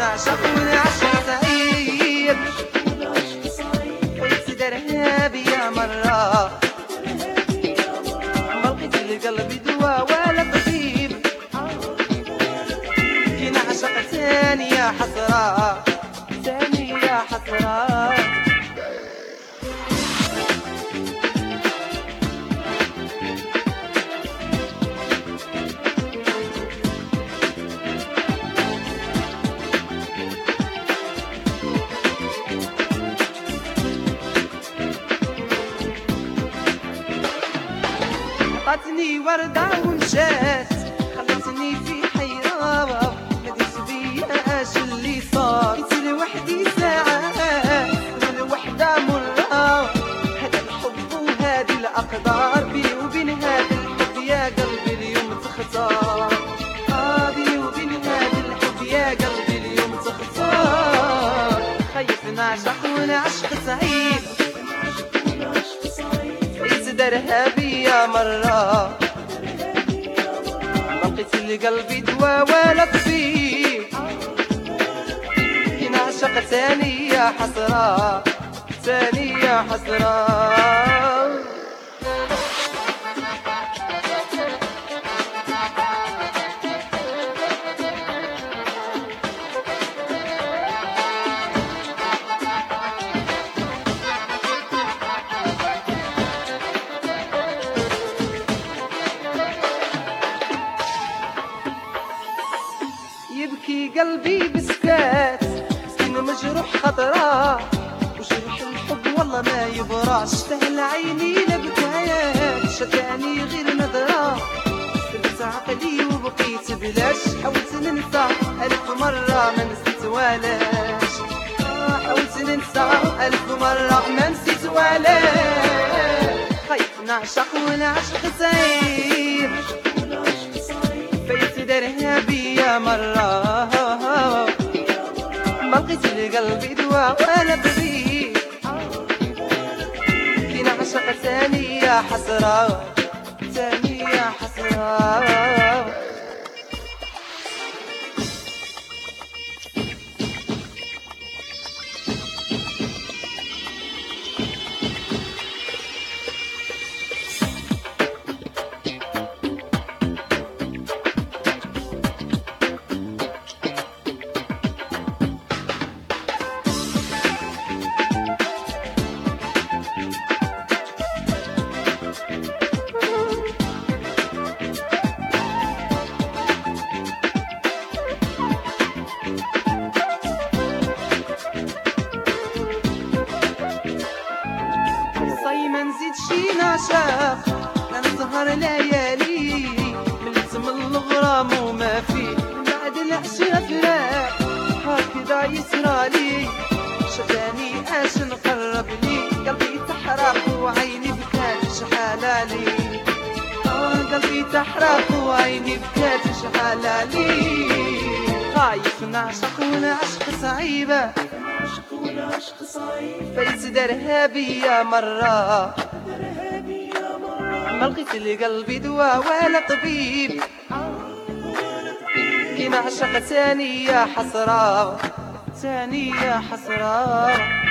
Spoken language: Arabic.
نعشق ونعشق سعيد ويت درهابي يا مرة ما لقيت لقلبي دواء ولا طبيب كي نعشق ثاني يا حسرة. عطتني وردة ومشات. خلتني في حيرة. ما درت اش اللي صار. كنت لوحدي ساعات. لوحدة مرة. هذا الحب وهذه الأقدار. بيني وبين هذا الحب يا قلبي اليوم تختار. آه وبين هذا الحب يا قلبي اليوم تختار. خايف نعشق ونعشق سعيد درها مرة. ما لقيت لقلبي دوا ولا طبيب نعشق ثاني يا حسرة. ثاني يا حسرة. قلبي بسكات مسكين مجروح خطرة. وجرح الحب؟ والله ما يبرع اشتهل عيني لبكايات شتاني غير نظرة. سبت عقلي وبقيت بلاش. حاولت ننسى ألف مرة ما نسيت ولاش. آه، حاولت ننسى ألف مرة ما نسيت ولاش. خايف نعشق ونعشق سعيد بيت درهابي يا مرة. ما لقيت لقلبي دواء ولا طبيب كي نعشق ثاني يا حسرة. ثاني يا حسرة. شي نعشق نسهر ليالي ملت من الغرام وما في. بعد العشرة فراق هكذا يسرالي شداني اش نقرب لي قلبي تحرق وعيني بكات شحالالي. آه قلبي تحرق وعيني بكات شحالالي. خايف نعشق ونعشق صعيبة. فايت درهابي يا مرة. ما لقيت لقلبي دواء ولا طبيب. كي نعشق ثاني يا حسرة ثاني يا حسرة.